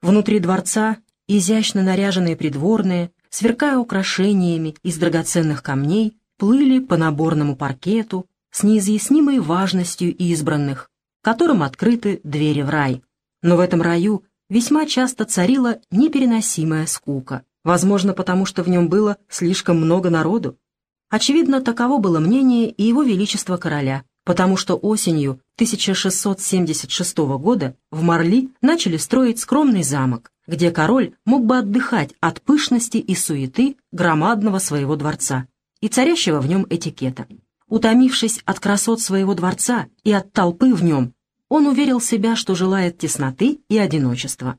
Внутри дворца изящно наряженные придворные, сверкая украшениями из драгоценных камней, плыли по наборному паркету с неизъяснимой важностью избранных, которым открыты двери в рай. Но в этом раю весьма часто царила непереносимая скука, возможно, потому что в нем было слишком много народу. Очевидно, таково было мнение и его величества короля, потому что осенью 1676 года в Марли начали строить скромный замок, где король мог бы отдыхать от пышности и суеты громадного своего дворца и царящего в нем этикета. Утомившись от красот своего дворца и от толпы в нем, он уверил себя, что желает тесноты и одиночества.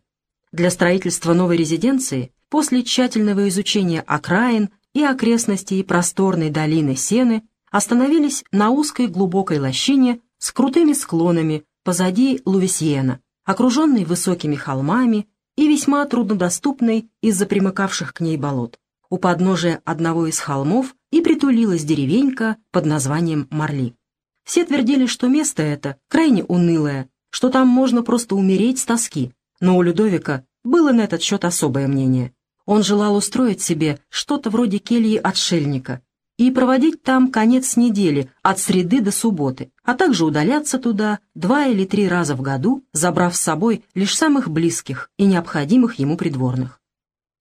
Для строительства новой резиденции, после тщательного изучения окраин и окрестностей просторной долины Сены, остановились на узкой глубокой лощине с крутыми склонами позади Лувисьена, окруженной высокими холмами и весьма труднодоступной из-за примыкавших к ней болот. У подножия одного из холмов и притулилась деревенька под названием Марли. Все твердили, что место это крайне унылое, что там можно просто умереть с тоски. Но у Людовика было на этот счет особое мнение. Он желал устроить себе что-то вроде кельи отшельника и проводить там конец недели от среды до субботы, а также удаляться туда два или три раза в году, забрав с собой лишь самых близких и необходимых ему придворных.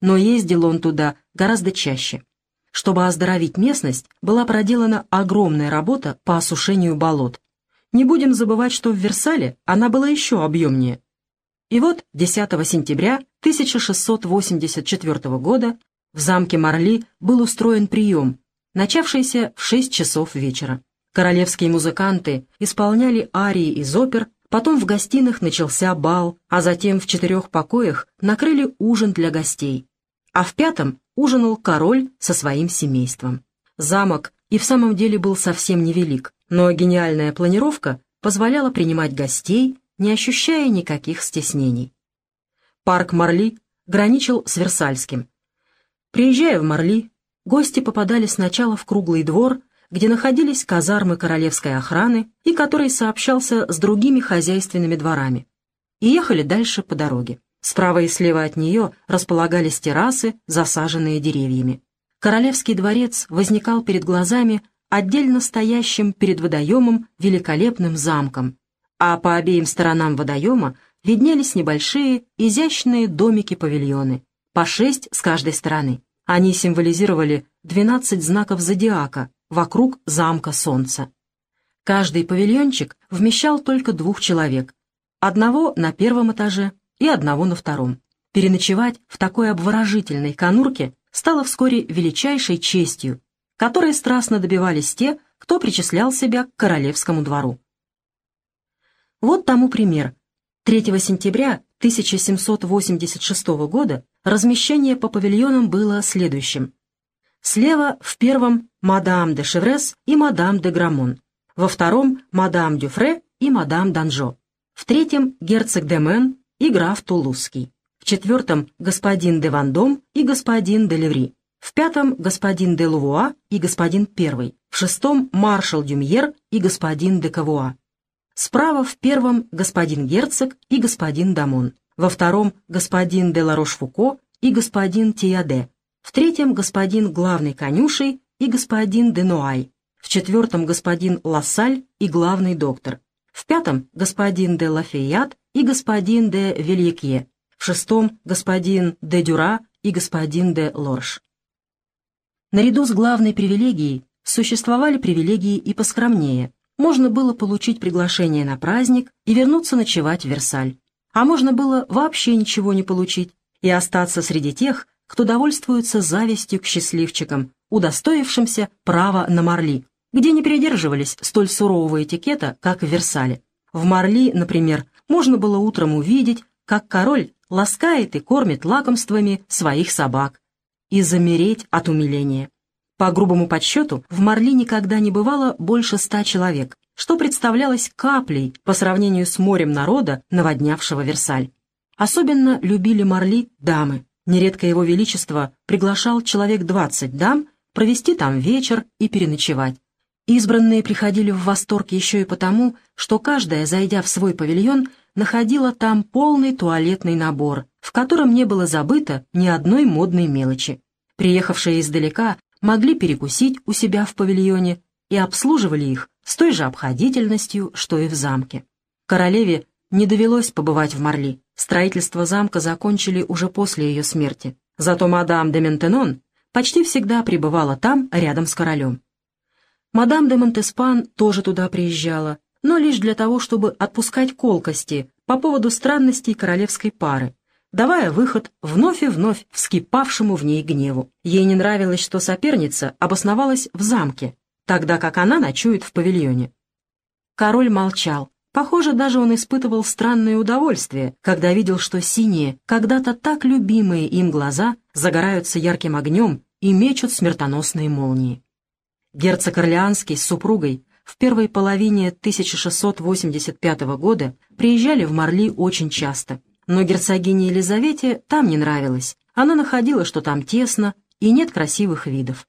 Но ездил он туда гораздо чаще. Чтобы оздоровить местность, была проделана огромная работа по осушению болот. Не будем забывать, что в Версале она была еще объемнее. И вот 10 сентября 1684 года в замке Марли был устроен прием, начавшийся в 6 часов вечера. Королевские музыканты исполняли арии из опер, потом в гостиных начался бал, а затем в четырех покоях накрыли ужин для гостей. А в пятом ужинал король со своим семейством. Замок и в самом деле был совсем невелик, но гениальная планировка позволяла принимать гостей, не ощущая никаких стеснений. Парк Марли граничил с Версальским. Приезжая в Марли, гости попадали сначала в круглый двор, где находились казармы королевской охраны и который сообщался с другими хозяйственными дворами, и ехали дальше по дороге. Справа и слева от нее располагались террасы, засаженные деревьями. Королевский дворец возникал перед глазами отдельно стоящим перед водоемом великолепным замком, а по обеим сторонам водоема виднелись небольшие изящные домики-павильоны, по шесть с каждой стороны. Они символизировали 12 знаков зодиака вокруг замка Солнца. Каждый павильончик вмещал только двух человек, одного на первом этаже, и одного на втором. Переночевать в такой обворожительной конурке стало вскоре величайшей честью, которой страстно добивались те, кто причислял себя к королевскому двору. Вот тому пример. 3 сентября 1786 года размещение по павильонам было следующим. Слева в первом мадам де Шеврес и мадам де Грамон, во втором мадам Дюфре и мадам Данжо, в третьем герцог де Мен и граф Тулузский. В четвертом — господин де Вандом и господин де Леври. В пятом — господин де Лувуа и господин Первый. В шестом — маршал Дюмьер и господин де Кавуа. Справа в первом — господин Герцог и господин Дамон. Во втором — господин де Ларош-Фуко и господин Тияде. В третьем — господин главный конюшей и господин де Нуай. В четвертом — господин Лассаль и главный доктор. В пятом — господин де Лафейят и господин де Вильякье, в шестом — господин де Дюра и господин де Лорш. Наряду с главной привилегией существовали привилегии и поскромнее. Можно было получить приглашение на праздник и вернуться ночевать в Версаль. А можно было вообще ничего не получить и остаться среди тех, кто довольствуется завистью к счастливчикам, удостоившимся права на Марли, где не придерживались столь сурового этикета, как в Версале. В Марли, например, можно было утром увидеть, как король ласкает и кормит лакомствами своих собак, и замереть от умиления. По грубому подсчету, в Марли никогда не бывало больше ста человек, что представлялось каплей по сравнению с морем народа, наводнявшего Версаль. Особенно любили Марли дамы. Нередко его величество приглашал человек двадцать дам провести там вечер и переночевать. Избранные приходили в восторг еще и потому, что каждая, зайдя в свой павильон, находила там полный туалетный набор, в котором не было забыто ни одной модной мелочи. Приехавшие издалека могли перекусить у себя в павильоне и обслуживали их с той же обходительностью, что и в замке. Королеве не довелось побывать в Марли. Строительство замка закончили уже после ее смерти. Зато мадам де Ментенон почти всегда пребывала там, рядом с королем. Мадам де Монтеспан тоже туда приезжала, но лишь для того, чтобы отпускать колкости по поводу странностей королевской пары, давая выход вновь и вновь вскипавшему в ней гневу. Ей не нравилось, что соперница обосновалась в замке, тогда как она ночует в павильоне. Король молчал. Похоже, даже он испытывал странное удовольствие, когда видел, что синие, когда-то так любимые им глаза загораются ярким огнем и мечут смертоносные молнии. Герцог Орлеанский с супругой в первой половине 1685 года приезжали в Марли очень часто, но герцогине Елизавете там не нравилось. Она находила, что там тесно и нет красивых видов.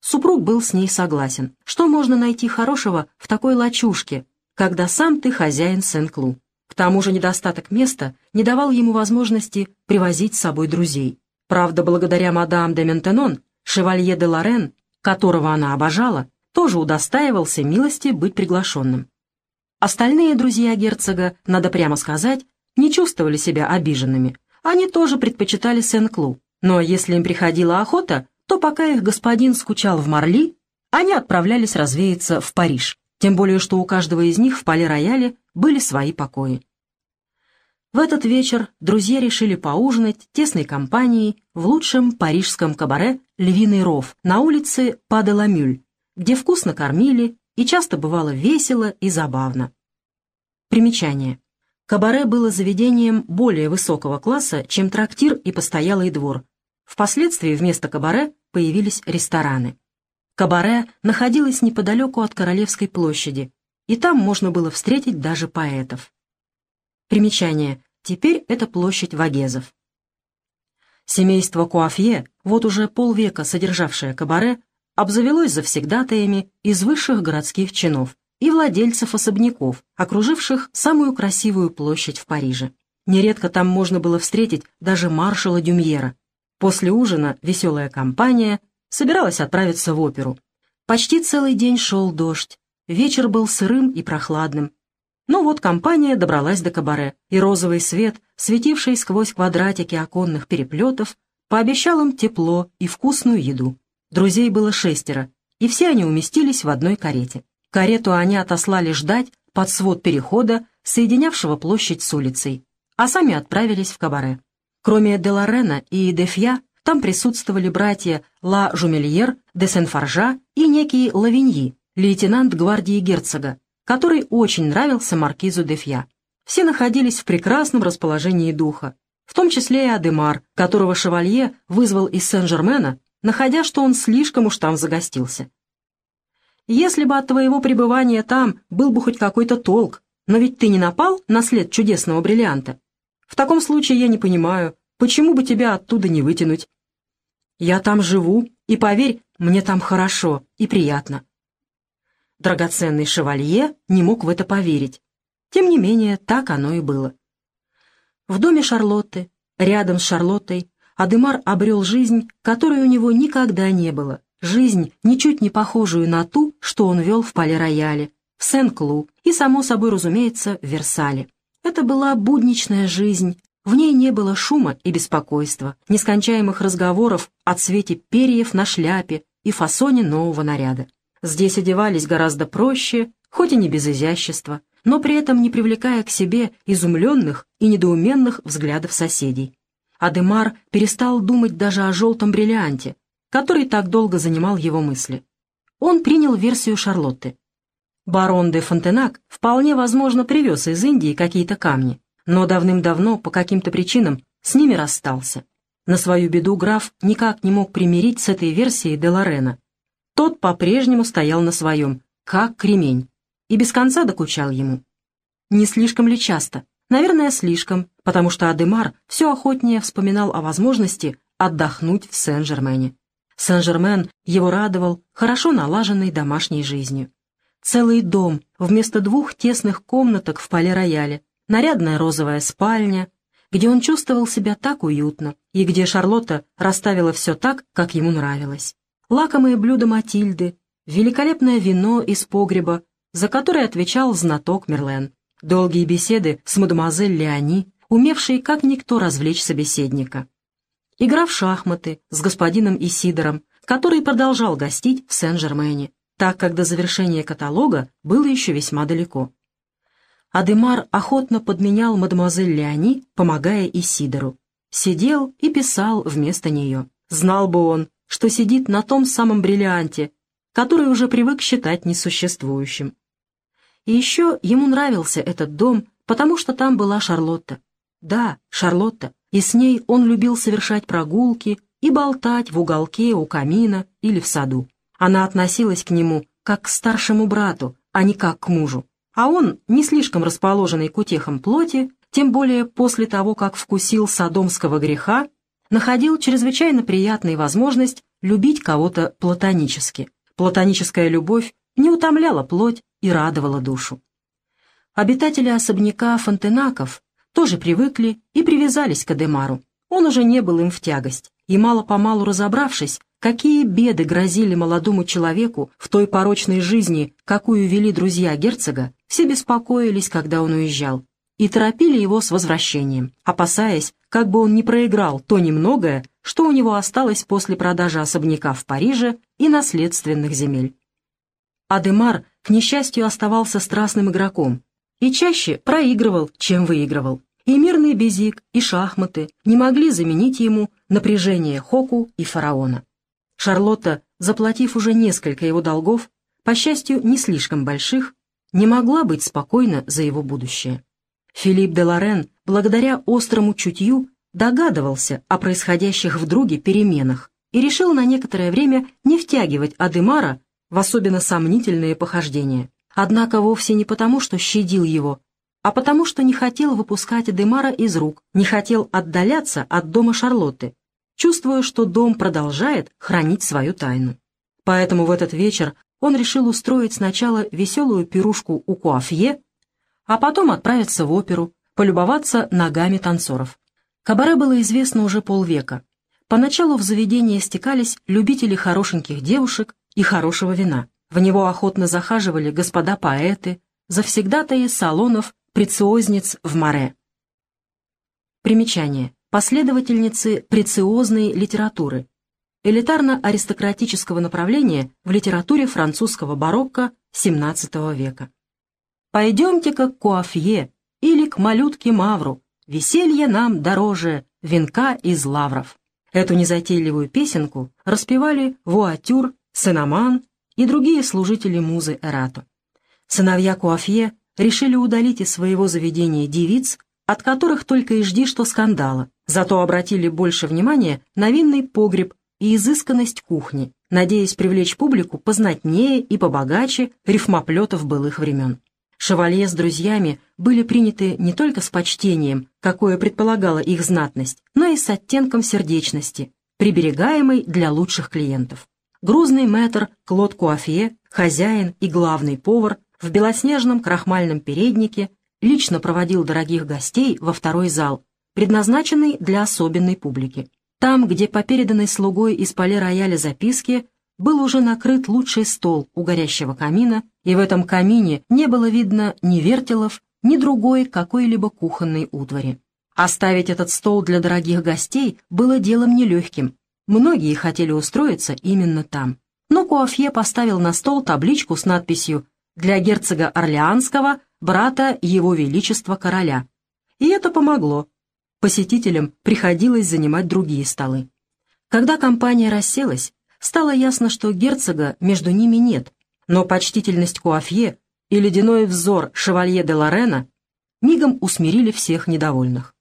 Супруг был с ней согласен. Что можно найти хорошего в такой лачушке, когда сам ты хозяин Сен-Клу? К тому же недостаток места не давал ему возможности привозить с собой друзей. Правда, благодаря мадам де Ментенон, шевалье де Лорен, которого она обожала, тоже удостаивался милости быть приглашенным. Остальные друзья герцога, надо прямо сказать, не чувствовали себя обиженными. Они тоже предпочитали Сен-Клу. Но если им приходила охота, то пока их господин скучал в Марли, они отправлялись развеяться в Париж, тем более что у каждого из них в Пале-Рояле были свои покои. В этот вечер друзья решили поужинать тесной компанией в лучшем парижском кабаре «Львиный ров» на улице Паделамюль, где вкусно кормили и часто бывало весело и забавно. Примечание. Кабаре было заведением более высокого класса, чем трактир и постоялый двор. Впоследствии вместо кабаре появились рестораны. Кабаре находилось неподалеку от Королевской площади, и там можно было встретить даже поэтов. Примечание. Теперь это площадь Вагезов. Семейство Куафье, вот уже полвека содержавшее кабаре, обзавелось завсегдатаями из высших городских чинов и владельцев особняков, окруживших самую красивую площадь в Париже. Нередко там можно было встретить даже маршала Дюмьера, После ужина веселая компания собиралась отправиться в оперу. Почти целый день шел дождь, вечер был сырым и прохладным. Но вот компания добралась до кабаре, и розовый свет, светивший сквозь квадратики оконных переплетов, пообещал им тепло и вкусную еду. Друзей было шестеро, и все они уместились в одной карете. Карету они отослали ждать под свод перехода, соединявшего площадь с улицей, а сами отправились в кабаре. Кроме де Лорена и де Фья, там присутствовали братья Ла Жумельер, де Сен-Фаржа и некий Лавиньи, лейтенант гвардии герцога, который очень нравился маркизу де Фья. Все находились в прекрасном расположении духа, в том числе и Адемар, которого шевалье вызвал из Сен-Жермена, находя, что он слишком уж там загостился. «Если бы от твоего пребывания там был бы хоть какой-то толк, но ведь ты не напал на след чудесного бриллианта. В таком случае я не понимаю, почему бы тебя оттуда не вытянуть? Я там живу, и, поверь, мне там хорошо и приятно. Драгоценный шевалье не мог в это поверить. Тем не менее, так оно и было. В доме Шарлотты, рядом с Шарлоттой, Адемар обрел жизнь, которой у него никогда не было. Жизнь, ничуть не похожую на ту, что он вел в Пале-Рояле, в Сен-Клу и, само собой разумеется, в Версале. Это была будничная жизнь, в ней не было шума и беспокойства, нескончаемых разговоров о цвете перьев на шляпе и фасоне нового наряда. Здесь одевались гораздо проще, хоть и не без изящества, но при этом не привлекая к себе изумленных и недоуменных взглядов соседей. Адемар перестал думать даже о желтом бриллианте, который так долго занимал его мысли. Он принял версию Шарлотты. Барон де Фонтенак вполне возможно привез из Индии какие-то камни, но давным-давно по каким-то причинам с ними расстался. На свою беду граф никак не мог примирить с этой версией де Лорена. Тот по-прежнему стоял на своем, как кремень, и без конца докучал ему. Не слишком ли часто? Наверное, слишком, потому что Адемар все охотнее вспоминал о возможности отдохнуть в Сен-Жермене. Сен-Жермен его радовал хорошо налаженной домашней жизнью. Целый дом вместо двух тесных комнаток в поле-рояле, нарядная розовая спальня, где он чувствовал себя так уютно и где Шарлотта расставила все так, как ему нравилось. Лакомые блюда Матильды, великолепное вино из погреба, за которое отвечал знаток Мерлен, долгие беседы с мадемуазель Леони, умевшей как никто развлечь собеседника. Игра в шахматы с господином Исидором, который продолжал гостить в Сен-Жермене, так как до завершения каталога было еще весьма далеко. Адемар охотно подменял мадемуазель Леони, помогая Исидору. Сидел и писал вместо нее. Знал бы он, что сидит на том самом бриллианте, который уже привык считать несуществующим. И еще ему нравился этот дом, потому что там была Шарлотта. Да, Шарлотта, и с ней он любил совершать прогулки и болтать в уголке у камина или в саду. Она относилась к нему как к старшему брату, а не как к мужу а он, не слишком расположенный к утехам плоти, тем более после того, как вкусил садомского греха, находил чрезвычайно приятной возможность любить кого-то платонически. Платоническая любовь не утомляла плоть и радовала душу. Обитатели особняка Фонтенаков тоже привыкли и привязались к Адемару. Он уже не был им в тягость, и мало-помалу разобравшись, какие беды грозили молодому человеку в той порочной жизни, какую вели друзья герцога, все беспокоились, когда он уезжал, и торопили его с возвращением, опасаясь, как бы он не проиграл то немногое, что у него осталось после продажи особняка в Париже и наследственных земель. Адемар, к несчастью, оставался страстным игроком и чаще проигрывал, чем выигрывал. И мирный безик, и шахматы не могли заменить ему напряжение Хоку и фараона. Шарлотта, заплатив уже несколько его долгов, по счастью, не слишком больших, не могла быть спокойна за его будущее. Филипп де Лорен, благодаря острому чутью, догадывался о происходящих в друге переменах и решил на некоторое время не втягивать Адемара в особенно сомнительные похождения. Однако вовсе не потому, что щадил его, а потому что не хотел выпускать Адемара из рук, не хотел отдаляться от дома Шарлотты, чувствуя, что дом продолжает хранить свою тайну. Поэтому в этот вечер он решил устроить сначала веселую пирушку у Куафье, а потом отправиться в оперу, полюбоваться ногами танцоров. Кабаре было известно уже полвека. Поначалу в заведение стекались любители хорошеньких девушек и хорошего вина. В него охотно захаживали господа поэты, завсегдатаи салонов, прециозниц в море. Примечание. Последовательницы прециозной литературы, элитарно-аристократического направления в литературе французского барокко XVII века. «Пойдемте-ка к Куафье или к малютке Мавру, веселье нам дороже венка из лавров». Эту незатейливую песенку распевали Вуатюр, Сенаман и другие служители музы Эрату. Сыновья Куафье решили удалить из своего заведения девиц, от которых только и жди, что скандала, зато обратили больше внимания на винный погреб и изысканность кухни, надеясь привлечь публику познатнее и побогаче рифмоплетов былых времен. Шевалье с друзьями были приняты не только с почтением, какое предполагала их знатность, но и с оттенком сердечности, приберегаемой для лучших клиентов. Грузный мэтр Клод Куафье, хозяин и главный повар, в белоснежном крахмальном переднике лично проводил дорогих гостей во второй зал, предназначенный для особенной публики. Там, где по переданной слугой из поля рояля записке был уже накрыт лучший стол у горящего камина, и в этом камине не было видно ни вертелов, ни другой какой-либо кухонной утвари. Оставить этот стол для дорогих гостей было делом нелегким. Многие хотели устроиться именно там. Но Куафье поставил на стол табличку с надписью «Для герцога Орлеанского, брата Его Величества Короля». И это помогло посетителям приходилось занимать другие столы. Когда компания расселась, стало ясно, что герцога между ними нет, но почтительность Куафье и ледяной взор шевалье де Лорена мигом усмирили всех недовольных.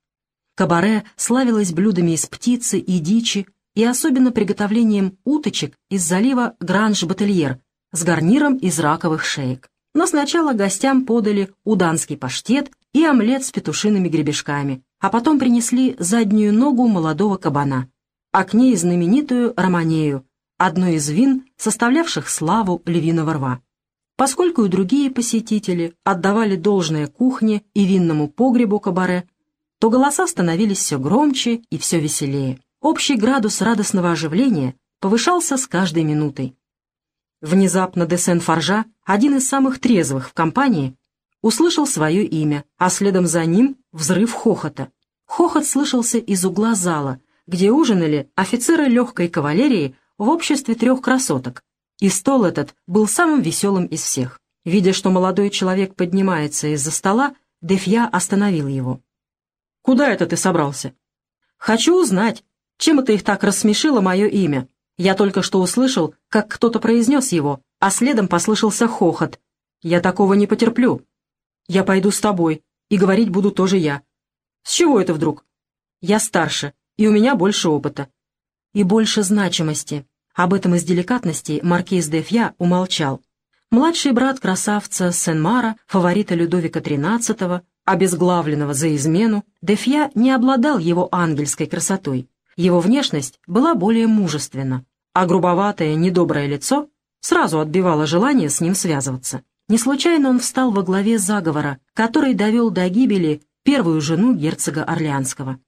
Кабаре славилась блюдами из птицы и дичи и особенно приготовлением уточек из залива Гранж-Бательер с гарниром из раковых шеек. Но сначала гостям подали уданский паштет и омлет с петушиными гребешками, а потом принесли заднюю ногу молодого кабана, а к ней знаменитую романею, одно из вин, составлявших славу львиного рва. Поскольку и другие посетители отдавали должное кухне и винному погребу кабаре, то голоса становились все громче и все веселее. Общий градус радостного оживления повышался с каждой минутой. Внезапно де Сен-Форжа, один из самых трезвых в компании, услышал свое имя, а следом за ним взрыв хохота. Хохот слышался из угла зала, где ужинали офицеры легкой кавалерии в обществе трех красоток, и стол этот был самым веселым из всех. Видя, что молодой человек поднимается из-за стола, Дефья остановил его. «Куда это ты собрался?» «Хочу узнать, чем это их так рассмешило мое имя. Я только что услышал, как кто-то произнес его, а следом послышался хохот. Я такого не потерплю. Я пойду с тобой, и говорить буду тоже я. С чего это вдруг? Я старше, и у меня больше опыта. И больше значимости. Об этом из деликатности маркиз де Фья умолчал. Младший брат красавца Сен-Мара, фаворита Людовика XIII, обезглавленного за измену, де Фья не обладал его ангельской красотой. Его внешность была более мужественна, а грубоватое, недоброе лицо сразу отбивало желание с ним связываться. Не случайно он встал во главе заговора, который довел до гибели первую жену герцога Орлеанского.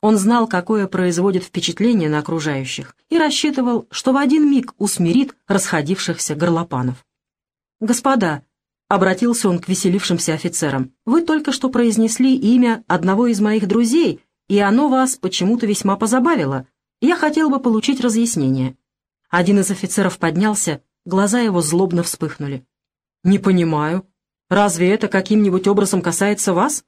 Он знал, какое производит впечатление на окружающих, и рассчитывал, что в один миг усмирит расходившихся горлопанов. «Господа», — обратился он к веселившимся офицерам, — «вы только что произнесли имя одного из моих друзей, и оно вас почему-то весьма позабавило. Я хотел бы получить разъяснение». Один из офицеров поднялся, глаза его злобно вспыхнули. «Не понимаю. Разве это каким-нибудь образом касается вас?»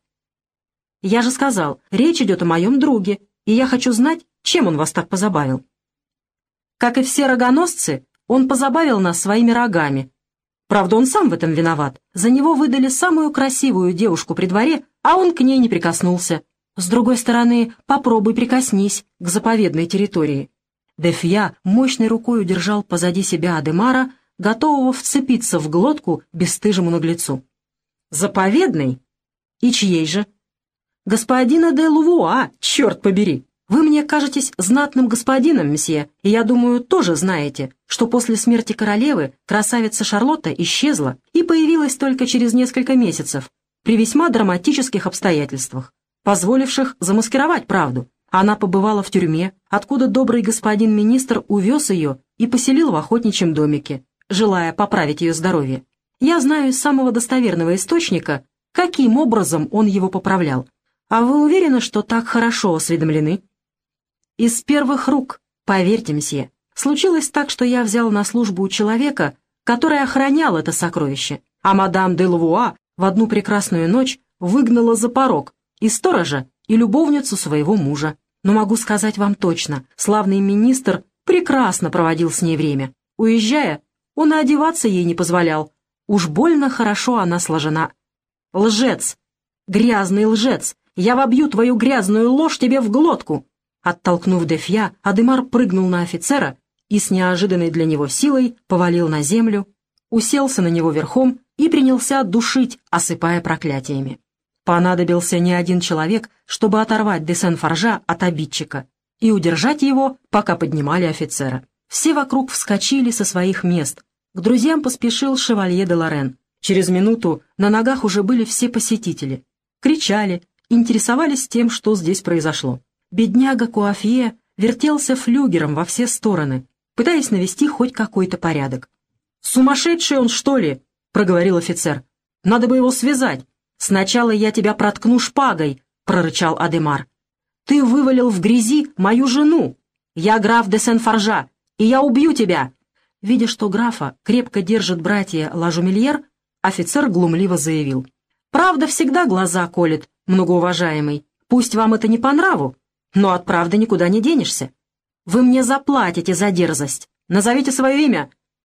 «Я же сказал, речь идет о моем друге, и я хочу знать, чем он вас так позабавил». «Как и все рогоносцы, он позабавил нас своими рогами. Правда, он сам в этом виноват. За него выдали самую красивую девушку при дворе, а он к ней не прикоснулся. С другой стороны, попробуй прикоснись к заповедной территории». Дефья мощной рукой удержал позади себя Адемара, готового вцепиться в глотку бесстыжему наглецу. «Заповедный? И чьей же?» «Господина де Лувуа, черт побери! Вы мне кажетесь знатным господином, месье, и я думаю, тоже знаете, что после смерти королевы красавица Шарлотта исчезла и появилась только через несколько месяцев при весьма драматических обстоятельствах, позволивших замаскировать правду. Она побывала в тюрьме, откуда добрый господин министр увез ее и поселил в охотничьем домике, желая поправить ее здоровье. Я знаю из самого достоверного источника, каким образом он его поправлял. А вы уверены, что так хорошо осведомлены? Из первых рук, поверьте, мсье. Случилось так, что я взял на службу у человека, который охранял это сокровище, а мадам де Лавуа в одну прекрасную ночь выгнала за порог и сторожа, и любовницу своего мужа. Но могу сказать вам точно, славный министр прекрасно проводил с ней время. Уезжая, он и одеваться ей не позволял. Уж больно хорошо она сложена. Лжец! Грязный лжец! Я вобью твою грязную ложь тебе в глотку!» Оттолкнув Дефья, Адемар прыгнул на офицера и с неожиданной для него силой повалил на землю, уселся на него верхом и принялся душить, осыпая проклятиями. Понадобился не один человек, чтобы оторвать де Сен-Форжа от обидчика и удержать его, пока поднимали офицера. Все вокруг вскочили со своих мест. К друзьям поспешил шевалье де Лорен. Через минуту на ногах уже были все посетители. Кричали, интересовались тем, что здесь произошло. Бедняга Куафье вертелся флюгером во все стороны, пытаясь навести хоть какой-то порядок. «Сумасшедший он, что ли?» — проговорил офицер. «Надо бы его связать. Сначала я тебя проткну шпагой», — прорычал Адемар. «Ты вывалил в грязи мою жену. Я граф де Сен-Форжа, и я убью тебя!» Видя, что графа крепко держит братья Лажумельер, офицер глумливо заявил. «Правда всегда глаза колет, многоуважаемый. Пусть вам это не по нраву, но от правды никуда не денешься. Вы мне заплатите за дерзость. Назовите свое имя,